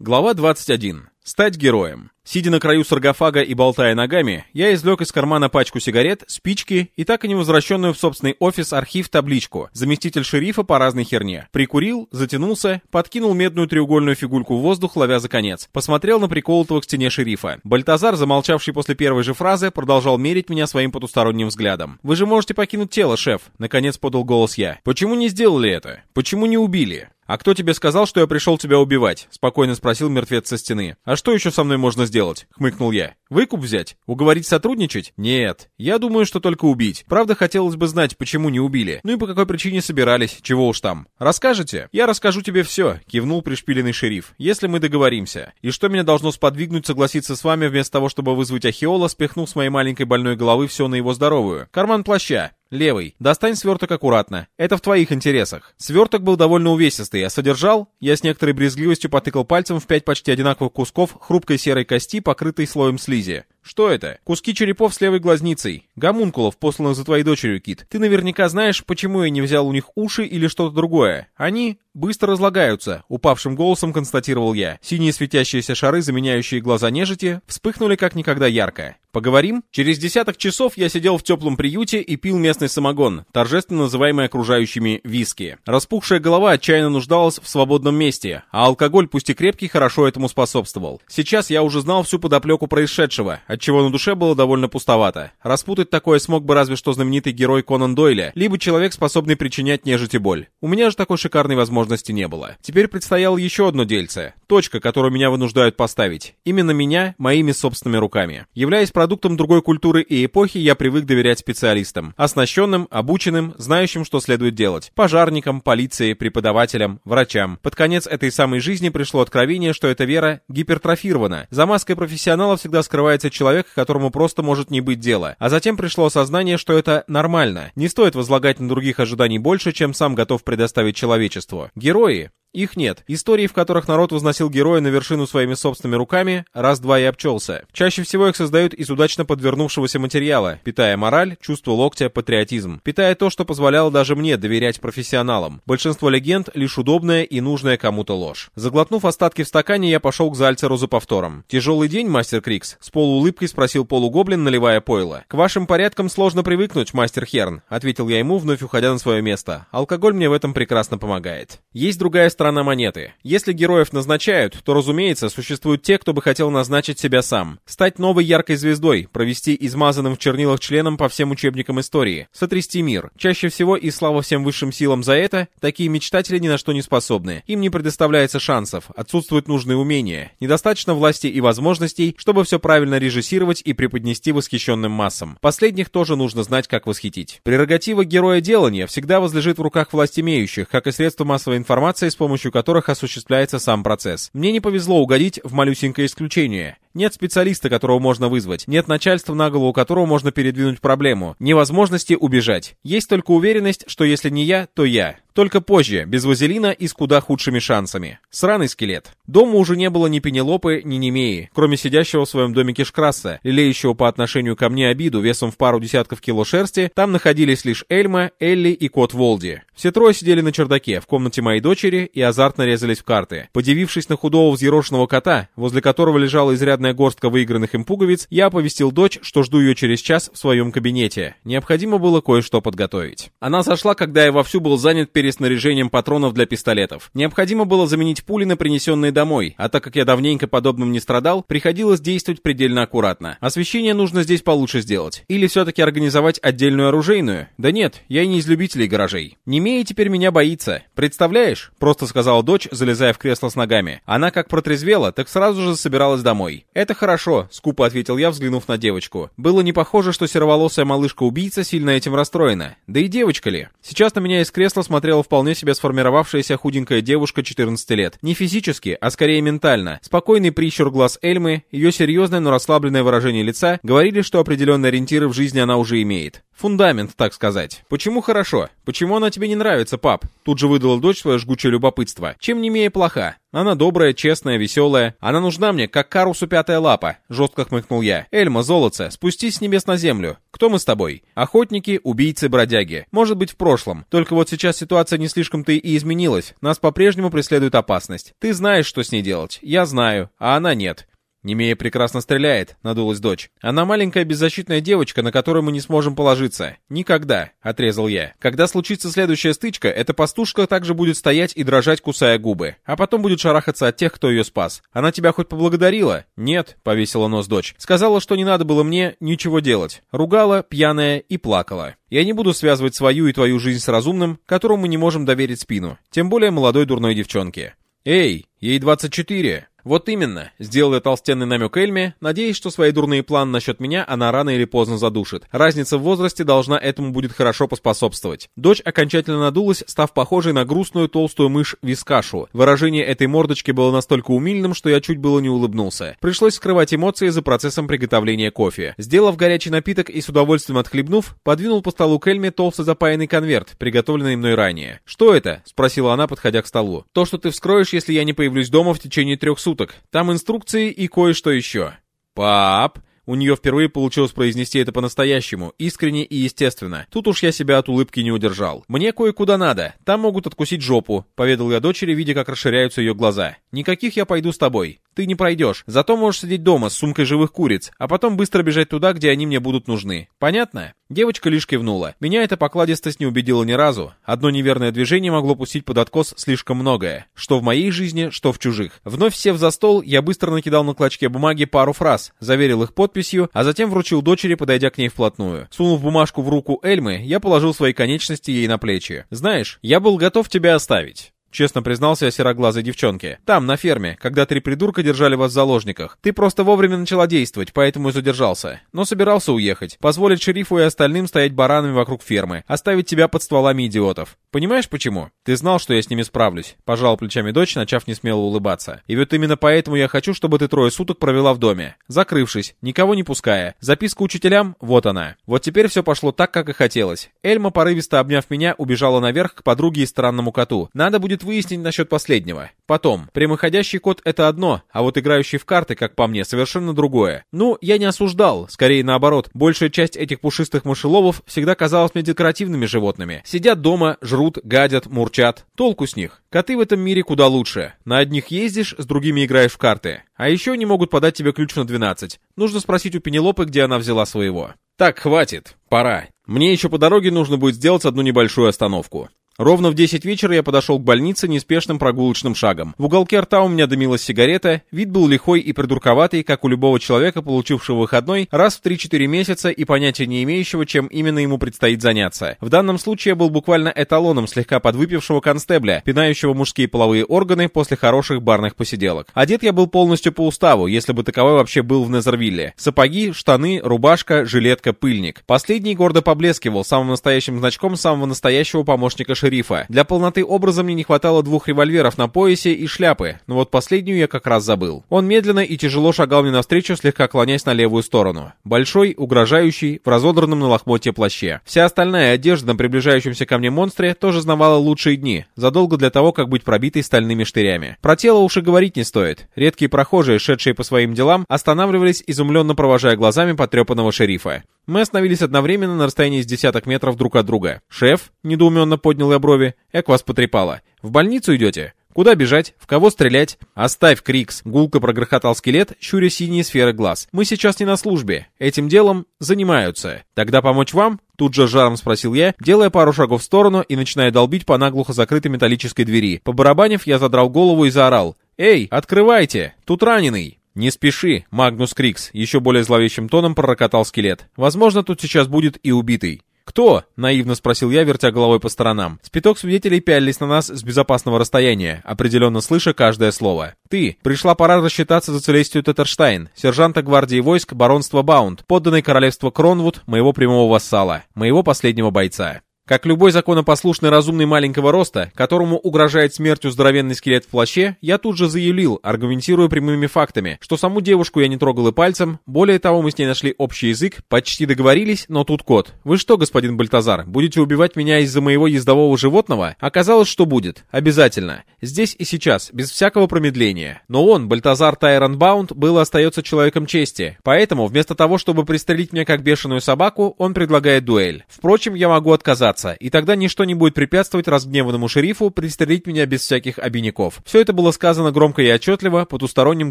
Глава 21. Стать героем. Сидя на краю саркофага и болтая ногами, я извлек из кармана пачку сигарет, спички и так и не возвращенную в собственный офис архив табличку «Заместитель шерифа по разной херне». Прикурил, затянулся, подкинул медную треугольную фигульку в воздух, ловя за конец. Посмотрел на приколотого к стене шерифа. Бальтазар, замолчавший после первой же фразы, продолжал мерить меня своим потусторонним взглядом. «Вы же можете покинуть тело, шеф», — наконец подал голос я. «Почему не сделали это? Почему не убили?» «А кто тебе сказал, что я пришел тебя убивать?» — спокойно спросил мертвец со стены. «А что еще со мной можно сделать?» — хмыкнул я. «Выкуп взять? Уговорить сотрудничать? Нет. Я думаю, что только убить. Правда, хотелось бы знать, почему не убили. Ну и по какой причине собирались, чего уж там. Расскажете? Я расскажу тебе все», — кивнул пришпиленный шериф. «Если мы договоримся. И что меня должно сподвигнуть согласиться с вами вместо того, чтобы вызвать Ахиола, спихнув с моей маленькой больной головы все на его здоровую? Карман плаща. Левый. Достань сверток аккуратно. Это в твоих интересах. Сверток был довольно увесистый, а содержал... Я с некоторой брезгливостью потыкал пальцем в пять почти одинаковых кусков хрупкой серой кости, покрытой слоем слизи. Фризе. Что это? Куски черепов с левой глазницей. Гомункулов, посланных за твоей дочерью, Кит. Ты наверняка знаешь, почему я не взял у них уши или что-то другое. Они быстро разлагаются, упавшим голосом констатировал я. Синие светящиеся шары, заменяющие глаза нежити, вспыхнули как никогда ярко. Поговорим? Через десяток часов я сидел в теплом приюте и пил местный самогон, торжественно называемый окружающими виски. Распухшая голова отчаянно нуждалась в свободном месте, а алкоголь, пусть и крепкий, хорошо этому способствовал. Сейчас я уже знал всю подоплеку происшедшего, отчего на душе было довольно пустовато. Распутать такое смог бы разве что знаменитый герой Конан Дойля, либо человек, способный причинять нежити боль. У меня же такой шикарной возможности не было. Теперь предстояло еще одно дельце. Точка, которую меня вынуждают поставить. Именно меня, моими собственными руками. Являясь продуктом другой культуры и эпохи, я привык доверять специалистам. Оснащенным, обученным, знающим, что следует делать. Пожарникам, полиции, преподавателям, врачам. Под конец этой самой жизни пришло откровение, что эта вера гипертрофирована. За маской профессионала всегда скрывается человек, которому просто может не быть дела. А затем пришло осознание, что это нормально. Не стоит возлагать на других ожиданий больше, чем сам готов предоставить человечеству. Герои, их нет. Истории, в которых народ возносил героя на вершину своими собственными руками, раз-два и обчелся. Чаще всего их создают из удачно подвернувшегося материала, питая мораль, чувство локтя, патриотизм. Питая то, что позволяло даже мне доверять профессионалам. Большинство легенд — лишь удобная и нужная кому-то ложь. Заглотнув остатки в стакане, я пошел к Зальцеру за повтором. «Тяжелый день, мастер Крикс?» С полуулыбкой спросил полугоблин, наливая пойло. «К вашим порядкам сложно привыкнуть, мастер Херн», — ответил я ему, вновь уходя на свое место. «Алкоголь мне в этом прекрасно помогает». Есть другая сторона монеты. Если героев назначают, то, разумеется, существуют те, кто бы хотел назначить себя сам. Стать новой яркой звездой, провести измазанным в чернилах членом по всем учебникам истории, сотрясти мир. Чаще всего и слава всем высшим силам за это, такие мечтатели ни на что не способны. Им не предоставляется шансов, отсутствуют нужные умения, недостаточно власти и возможностей, чтобы все правильно режиссировать и преподнести восхищенным массам. Последних тоже нужно знать, как восхитить. Прерогатива героя делания всегда возлежит в руках власть имеющих, как и средства массовой информации, с помощью которых осуществляется сам процесс. Мне не повезло угодить в малюсенькое исключение. Нет специалиста, которого можно вызвать. Нет начальства, на голову которого можно передвинуть проблему. Невозможности убежать. Есть только уверенность, что если не я, то я. Только позже, без вазелина и с куда худшими шансами. Сраный скелет. Дома уже не было ни Пенелопы, ни Немеи, кроме сидящего в своем домике Шкрасса, лелеющего по отношению ко мне обиду весом в пару десятков кило шерсти, там находились лишь Эльма, Элли и кот Волди. Все трое сидели на чердаке, в комнате моей дочери, и азартно резались в карты. Подивившись на худого взъерошенного кота, возле которого лежала изрядная горстка выигранных им пуговиц, я оповестил дочь, что жду ее через час в своем кабинете. Необходимо было кое-что подготовить. Она зашла, когда я вовсю был занят переснаряжением патронов для пистолетов. Необходимо было заменить пули на принесенные домой, а так как я давненько подобным не страдал, приходилось действовать предельно аккуратно. Освещение нужно здесь получше сделать. Или все-таки организовать отдельную оружейную? Да нет, я и не из любителей гаражей. Немея теперь меня боится. Представляешь? Просто сказала дочь, залезая в кресло с ногами. Она как протрезвела, так сразу же собиралась домой. Это хорошо, скупо ответил я, взглянув на девочку. Было не похоже, что сероволосая малышка-убийца сильно этим расстроена. Да и девочка ли? Сейчас на меня из кресла смотрела вполне себе сформировавшаяся худенькая девушка 14 лет. Не физически, а скорее ментально. Спокойный прищур глаз Эльмы, ее серьезное, но расслабленное выражение лица говорили, что определенные ориентиры в жизни она уже имеет. Фундамент, так сказать. Почему хорошо? Почему она тебе не нравится, пап? Тут же выдала дочь свое жгучее любопытство. Чем не имея плоха? Она добрая, честная, веселая. Она нужна мне, как Карусу пятая лапа», — жестко хмыкнул я. «Эльма, золотце, спустись с небес на землю. Кто мы с тобой? Охотники, убийцы, бродяги. Может быть, в прошлом. Только вот сейчас ситуация не слишком-то и изменилась. Нас по-прежнему преследует опасность. Ты знаешь, что с ней делать. Я знаю, а она нет. «Немея прекрасно стреляет», — надулась дочь. «Она маленькая беззащитная девочка, на которую мы не сможем положиться. Никогда», — отрезал я. «Когда случится следующая стычка, эта пастушка также будет стоять и дрожать, кусая губы. А потом будет шарахаться от тех, кто ее спас. Она тебя хоть поблагодарила?» «Нет», — повесила нос дочь. «Сказала, что не надо было мне ничего делать. Ругала, пьяная и плакала. Я не буду связывать свою и твою жизнь с разумным, которому мы не можем доверить спину. Тем более молодой дурной девчонке». «Эй, ей 24!» Вот именно, сделал я толстенный намек Эльме, надеясь, что свои дурные планы насчет меня она рано или поздно задушит. Разница в возрасте должна этому будет хорошо поспособствовать. Дочь окончательно надулась, став похожей на грустную толстую мышь Вискашу. Выражение этой мордочки было настолько умильным, что я чуть было не улыбнулся. Пришлось скрывать эмоции за процессом приготовления кофе. Сделав горячий напиток и с удовольствием отхлебнув, подвинул по столу к Эльме толсто запаянный конверт, приготовленный мной ранее. «Что это?» — спросила она, подходя к столу. «То, что ты вскроешь, если я не появлюсь дома в течение трех суток суток. Там инструкции и кое-что еще. Пап, у нее впервые получилось произнести это по-настоящему, искренне и естественно. Тут уж я себя от улыбки не удержал. «Мне кое-куда надо. Там могут откусить жопу», — поведал я дочери, видя, как расширяются ее глаза. «Никаких я пойду с тобой. Ты не пройдешь. Зато можешь сидеть дома с сумкой живых куриц, а потом быстро бежать туда, где они мне будут нужны. Понятно?» Девочка лишь кивнула. Меня эта покладистость не убедила ни разу. Одно неверное движение могло пустить под откос слишком многое. Что в моей жизни, что в чужих. Вновь сев за стол, я быстро накидал на клочке бумаги пару фраз, заверил их подписью, а затем вручил дочери, подойдя к ней вплотную. Сунув бумажку в руку Эльмы, я положил свои конечности ей на плечи. «Знаешь, я был готов тебя оставить». Честно признался я сероглазой девчонке. Там, на ферме, когда три придурка держали вас в заложниках. Ты просто вовремя начала действовать, поэтому и задержался. Но собирался уехать. Позволить шерифу и остальным стоять баранами вокруг фермы. Оставить тебя под стволами идиотов. Понимаешь почему? Ты знал, что я с ними справлюсь. Пожал плечами дочь, начав несмело улыбаться. И вот именно поэтому я хочу, чтобы ты трое суток провела в доме. Закрывшись, никого не пуская. Записка учителям, вот она. Вот теперь все пошло так, как и хотелось. Эльма, порывисто обняв меня, убежала наверх к подруге и странному коту. Надо будет выяснить насчет последнего. Потом, прямоходящий кот — это одно, а вот играющий в карты, как по мне, совершенно другое. Ну, я не осуждал, скорее наоборот. Большая часть этих пушистых мышеловов всегда казалась мне декоративными животными. Сидят дома, жрут, гадят, мурчат. Толку с них. Коты в этом мире куда лучше. На одних ездишь, с другими играешь в карты. А еще не могут подать тебе ключ на 12. Нужно спросить у Пенелопы, где она взяла своего. Так, хватит. Пора. Мне еще по дороге нужно будет сделать одну небольшую остановку. Ровно в 10 вечера я подошел к больнице неспешным прогулочным шагом. В уголке рта у меня дымилась сигарета, вид был лихой и придурковатый, как у любого человека, получившего выходной раз в 3-4 месяца и понятия не имеющего, чем именно ему предстоит заняться. В данном случае я был буквально эталоном слегка подвыпившего констебля, пинающего мужские половые органы после хороших барных посиделок. Одет я был полностью по уставу, если бы таковой вообще был в Незервилле. Сапоги, штаны, рубашка, жилетка, пыльник. Последний гордо поблескивал самым настоящим значком самого настоящего помощника шерифа шерифа. Для полноты образа мне не хватало двух револьверов на поясе и шляпы, но вот последнюю я как раз забыл. Он медленно и тяжело шагал мне навстречу, слегка клонясь на левую сторону. Большой, угрожающий, в разодранном на лохмотье плаще. Вся остальная одежда на приближающемся ко мне монстре тоже знавала лучшие дни, задолго для того, как быть пробитой стальными штырями. Про тело уж и говорить не стоит. Редкие прохожие, шедшие по своим делам, останавливались, изумленно провожая глазами потрепанного шерифа. Мы остановились одновременно на расстоянии с десяток метров друг от друга. «Шеф?» — недоуменно поднял я брови. «Эк вас потрепало. В больницу идете?» Куда бежать? В кого стрелять? Оставь, Крикс. Гулко прогрохотал скелет, щуря синие сферы глаз. Мы сейчас не на службе. Этим делом занимаются. Тогда помочь вам? Тут же с жаром спросил я, делая пару шагов в сторону и начиная долбить по наглухо закрытой металлической двери. Побарабанив, я задрал голову и заорал. «Эй, открывайте! Тут раненый!» «Не спеши, Магнус Крикс», — еще более зловещим тоном пророкотал скелет. «Возможно, тут сейчас будет и убитый». «Кто?» — наивно спросил я, вертя головой по сторонам. С пяток свидетелей пялились на нас с безопасного расстояния, определенно слыша каждое слово. «Ты! Пришла пора рассчитаться за Целестию Тетерштайн, сержанта гвардии войск баронства Баунд, подданной королевства Кронвуд, моего прямого вассала, моего последнего бойца». Как любой законопослушный разумный маленького роста, которому угрожает смертью здоровенный скелет в плаще, я тут же заявил, аргументируя прямыми фактами, что саму девушку я не трогал и пальцем, более того, мы с ней нашли общий язык, почти договорились, но тут кот. Вы что, господин Бальтазар, будете убивать меня из-за моего ездового животного? Оказалось, что будет. Обязательно. Здесь и сейчас, без всякого промедления. Но он, Бальтазар Тайронбаунд, был и остается человеком чести. Поэтому, вместо того, чтобы пристрелить меня как бешеную собаку, он предлагает дуэль. Впрочем, я могу отказаться, и тогда ничто не будет препятствовать разгневанному шерифу пристрелить меня без всяких обиняков. Все это было сказано громко и отчетливо, потусторонним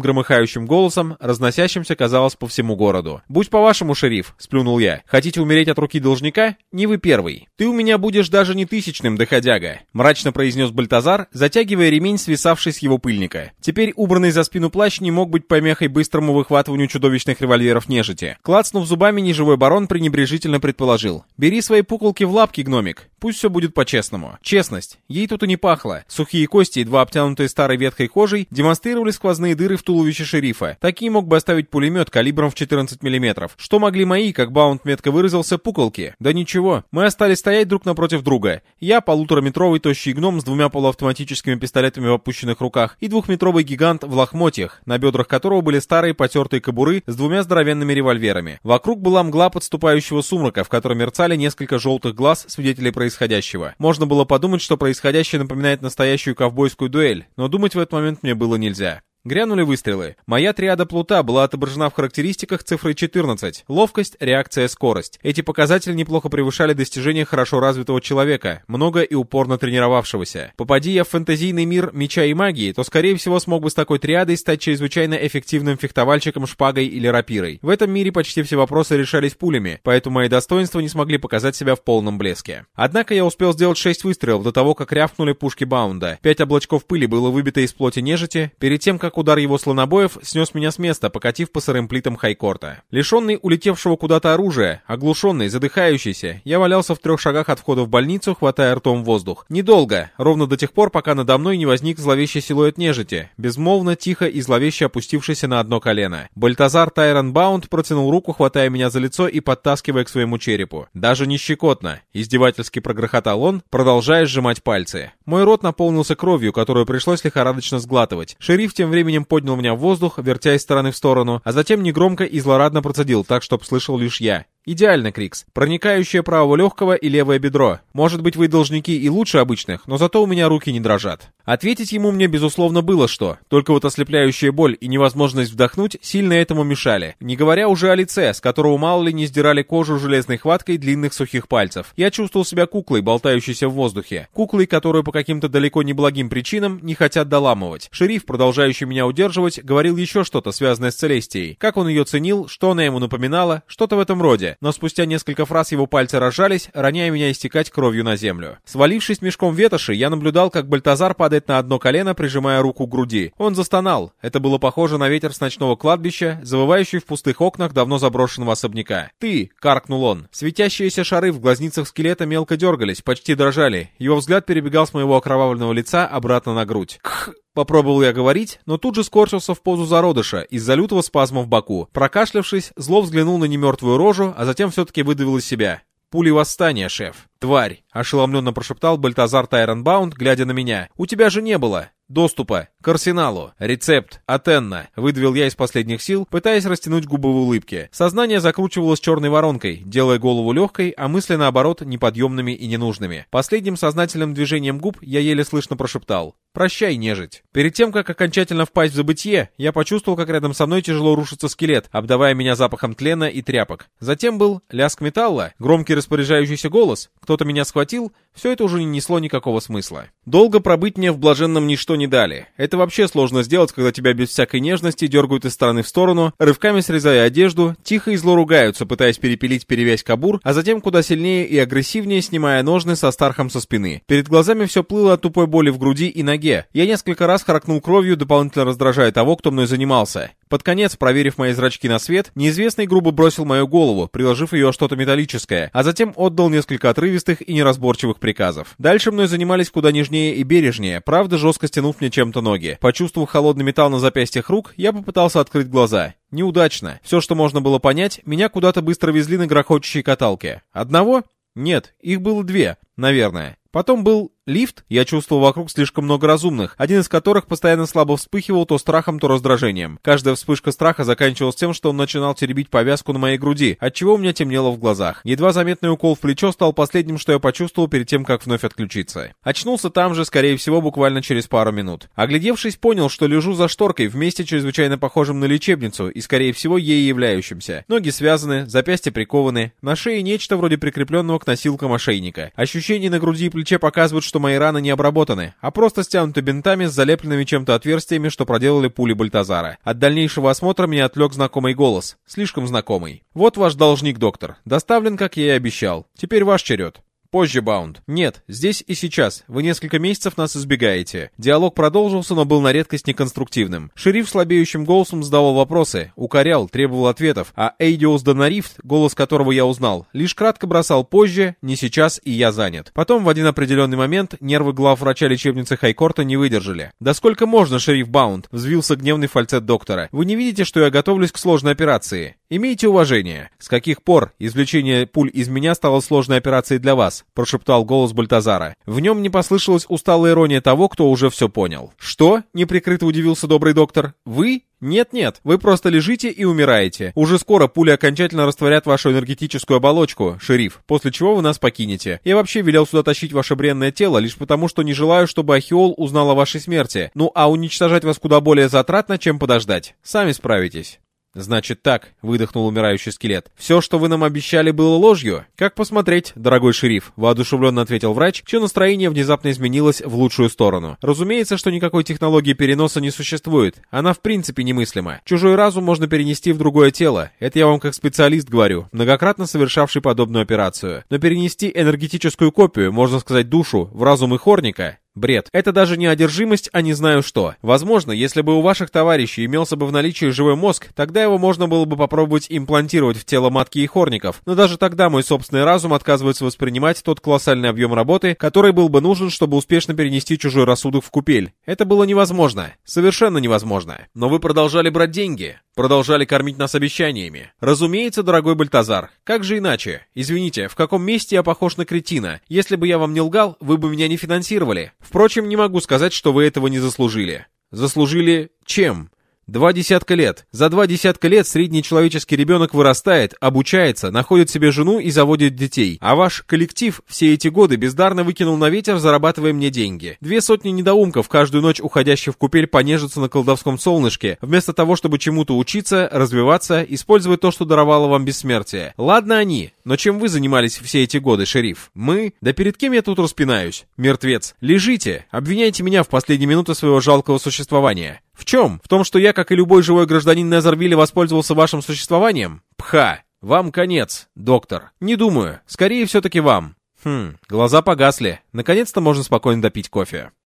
громыхающим голосом, разносящимся, казалось, по всему городу. «Будь по-вашему, шериф», — сплюнул я. «Хотите умереть от руки должника? Не вы первый. Ты у меня будешь даже не тысячным, доходяга», — мрачно произнес Бальтазар, затягивая ремень, свисавший с его пыльника. Теперь убранный за спину плащ не мог быть помехой быстрому выхватыванию чудовищных револьверов нежити. Клацнув зубами, неживой барон пренебрежительно предположил. «Бери свои пуколки в лапки, гномик. Пусть все будет по-честному. Честность. Ей тут и не пахло. Сухие кости, едва обтянутые старой ветхой кожей, демонстрировали сквозные дыры в туловище шерифа. Такие мог бы оставить пулемет калибром в 14 мм. Что могли мои, как Баунд метко выразился, пуколки? Да ничего. Мы остались стоять друг напротив друга. Я, полутораметровый тощий гном с двумя полуавтоматическими пистолетами в опущенных руках, и двухметровый гигант в лохмотьях, на бедрах которого были старые потертые кобуры с двумя здоровенными револьверами. Вокруг была мгла подступающего сумрака, в которой мерцали несколько желтых глаз свидетелей происходящего. Можно было подумать, что происходящее напоминает настоящую ковбойскую дуэль, но думать в этот момент мне было нельзя. Грянули выстрелы. Моя триада плута была отображена в характеристиках цифрой 14. Ловкость, реакция, скорость. Эти показатели неплохо превышали достижения хорошо развитого человека, много и упорно тренировавшегося. Попади я в фэнтезийный мир меча и магии, то скорее всего смог бы с такой триадой стать чрезвычайно эффективным фехтовальщиком шпагой или рапирой. В этом мире почти все вопросы решались пулями, поэтому мои достоинства не смогли показать себя в полном блеске. Однако я успел сделать 6 выстрелов до того, как рявкнули пушки Баунда. Пять облачков пыли было выбито из плоти нежити, перед тем, как удар его слонобоев снес меня с места, покатив по сырым плитам хайкорта. Лишенный улетевшего куда-то оружия, оглушенный, задыхающийся, я валялся в трех шагах от входа в больницу, хватая ртом воздух. Недолго, ровно до тех пор, пока надо мной не возник зловещий силуэт нежити, безмолвно, тихо и зловеще опустившийся на одно колено. Бальтазар Тайрон Баунд протянул руку, хватая меня за лицо и подтаскивая к своему черепу. Даже не щекотно. Издевательски прогрохотал он, продолжая сжимать пальцы. Мой рот наполнился кровью, которую пришлось лихорадочно сглатывать. Шериф тем временем временем поднял меня в воздух, вертя из стороны в сторону, а затем негромко и злорадно процедил, так, чтоб слышал лишь я. Идеально, Крикс. Проникающее правого легкого и левое бедро. Может быть, вы должники и лучше обычных, но зато у меня руки не дрожат. Ответить ему мне, безусловно, было что. Только вот ослепляющая боль и невозможность вдохнуть сильно этому мешали. Не говоря уже о лице, с которого мало ли не сдирали кожу железной хваткой длинных сухих пальцев. Я чувствовал себя куклой, болтающейся в воздухе. Куклой, которую по каким-то далеко не благим причинам не хотят доламывать. Шериф, продолжающий меня удерживать, говорил еще что-то, связанное с Целестией. Как он ее ценил, что она ему напоминала, что-то в этом роде но спустя несколько фраз его пальцы разжались, роняя меня истекать кровью на землю. Свалившись мешком ветоши, я наблюдал, как Бальтазар падает на одно колено, прижимая руку к груди. Он застонал. Это было похоже на ветер с ночного кладбища, завывающий в пустых окнах давно заброшенного особняка. «Ты!» — каркнул он. Светящиеся шары в глазницах скелета мелко дергались, почти дрожали. Его взгляд перебегал с моего окровавленного лица обратно на грудь. «Кх!» Попробовал я говорить, но тут же скорчился в позу зародыша из-за лютого спазма в боку. Прокашлявшись, зло взглянул на немертвую рожу, а затем все-таки выдавил из себя. «Пули восстания, шеф». «Тварь!» — ошеломленно прошептал Бальтазар Тайронбаунд, глядя на меня. «У тебя же не было доступа к арсеналу. Рецепт. Атенна. Выдавил я из последних сил, пытаясь растянуть губы в улыбке. Сознание закручивалось черной воронкой, делая голову легкой, а мысли, наоборот, неподъемными и ненужными. Последним сознательным движением губ я еле слышно прошептал. «Прощай, нежить». Перед тем, как окончательно впасть в забытье, я почувствовал, как рядом со мной тяжело рушится скелет, обдавая меня запахом тлена и тряпок. Затем был лязг металла, громкий распоряжающийся голос, кто-то меня схватил, все это уже не несло никакого смысла. Долго пробыть мне в блаженном ничто не дали. Это вообще сложно сделать, когда тебя без всякой нежности дергают из стороны в сторону, рывками срезая одежду, тихо и зло ругаются, пытаясь перепилить перевязь кабур, а затем куда сильнее и агрессивнее снимая ножны со стархом со спины. Перед глазами все плыло от тупой боли в груди и ноге. Я несколько раз харкнул кровью, дополнительно раздражая того, кто мной занимался. Под конец, проверив мои зрачки на свет, неизвестный грубо бросил мою голову, приложив ее что-то металлическое, а затем отдал несколько отрывистых и неразборчивых приказов. Дальше мной занимались куда нежнее и бережнее, правда жестко стянув мне чем-то ноги. Почувствовав холодный металл на запястьях рук, я попытался открыть глаза. Неудачно. Все, что можно было понять, меня куда-то быстро везли на грохочущей каталке. Одного? Нет, их было две, наверное. Потом был лифт, я чувствовал вокруг слишком много разумных, один из которых постоянно слабо вспыхивал то страхом, то раздражением. Каждая вспышка страха заканчивалась тем, что он начинал теребить повязку на моей груди, отчего у меня темнело в глазах. Едва заметный укол в плечо стал последним, что я почувствовал перед тем, как вновь отключиться. Очнулся там же, скорее всего, буквально через пару минут. Оглядевшись, понял, что лежу за шторкой в месте чрезвычайно похожем на лечебницу и, скорее всего, ей являющимся. Ноги связаны, запястья прикованы, на шее нечто вроде прикрепленного к носилкам ошейника. Ощущения на груди и плече показывают, что мои раны не обработаны, а просто стянуты бинтами с залепленными чем-то отверстиями, что проделали пули Бальтазара. От дальнейшего осмотра меня отвлек знакомый голос. Слишком знакомый. «Вот ваш должник, доктор. Доставлен, как я и обещал. Теперь ваш черед». Позже, Баунд. Нет, здесь и сейчас. Вы несколько месяцев нас избегаете. Диалог продолжился, но был на редкость неконструктивным. Шериф слабеющим голосом задавал вопросы, укорял, требовал ответов, а Эйдиус Донарифт, голос которого я узнал, лишь кратко бросал позже, не сейчас и я занят. Потом в один определенный момент нервы глав врача лечебницы Хайкорта не выдержали. «Да сколько можно, шериф Баунд?» — взвился гневный фальцет доктора. «Вы не видите, что я готовлюсь к сложной операции? Имейте уважение. С каких пор извлечение пуль из меня стало сложной операцией для вас? прошептал голос Бальтазара. В нем не послышалась усталая ирония того, кто уже все понял. Что? неприкрыто удивился добрый доктор. Вы? Нет-нет, вы просто лежите и умираете. Уже скоро пули окончательно растворят вашу энергетическую оболочку, шериф, после чего вы нас покинете. Я вообще велел сюда тащить ваше бренное тело лишь потому, что не желаю, чтобы Ахиол узнал о вашей смерти. Ну а уничтожать вас куда более затратно, чем подождать. Сами справитесь. «Значит так», — выдохнул умирающий скелет. «Все, что вы нам обещали, было ложью?» «Как посмотреть, дорогой шериф», — воодушевленно ответил врач, чье настроение внезапно изменилось в лучшую сторону. «Разумеется, что никакой технологии переноса не существует. Она в принципе немыслима. Чужой разум можно перенести в другое тело. Это я вам как специалист говорю, многократно совершавший подобную операцию. Но перенести энергетическую копию, можно сказать душу, в разум и хорника Бред. Это даже не одержимость, а не знаю что. Возможно, если бы у ваших товарищей имелся бы в наличии живой мозг, тогда его можно было бы попробовать имплантировать в тело матки и хорников. Но даже тогда мой собственный разум отказывается воспринимать тот колоссальный объем работы, который был бы нужен, чтобы успешно перенести чужой рассудок в купель. Это было невозможно. Совершенно невозможно. Но вы продолжали брать деньги. Продолжали кормить нас обещаниями. Разумеется, дорогой Бальтазар. Как же иначе? Извините, в каком месте я похож на кретина? Если бы я вам не лгал, вы бы меня не финансировали. Впрочем, не могу сказать, что вы этого не заслужили. Заслужили чем? Два десятка лет. За два десятка лет средний человеческий ребенок вырастает, обучается, находит себе жену и заводит детей. А ваш коллектив все эти годы бездарно выкинул на ветер, зарабатывая мне деньги. Две сотни недоумков, каждую ночь уходящих в купель, понежиться на колдовском солнышке, вместо того, чтобы чему-то учиться, развиваться, использовать то, что даровало вам бессмертие. Ладно они, но чем вы занимались все эти годы, шериф? Мы? Да перед кем я тут распинаюсь? Мертвец. Лежите, обвиняйте меня в последние минуты своего жалкого существования. В чем? В том, что я, как и любой живой гражданин Незервилля, воспользовался вашим существованием? Пха! Вам конец, доктор. Не думаю. Скорее все-таки вам. Хм, глаза погасли. Наконец-то можно спокойно допить кофе.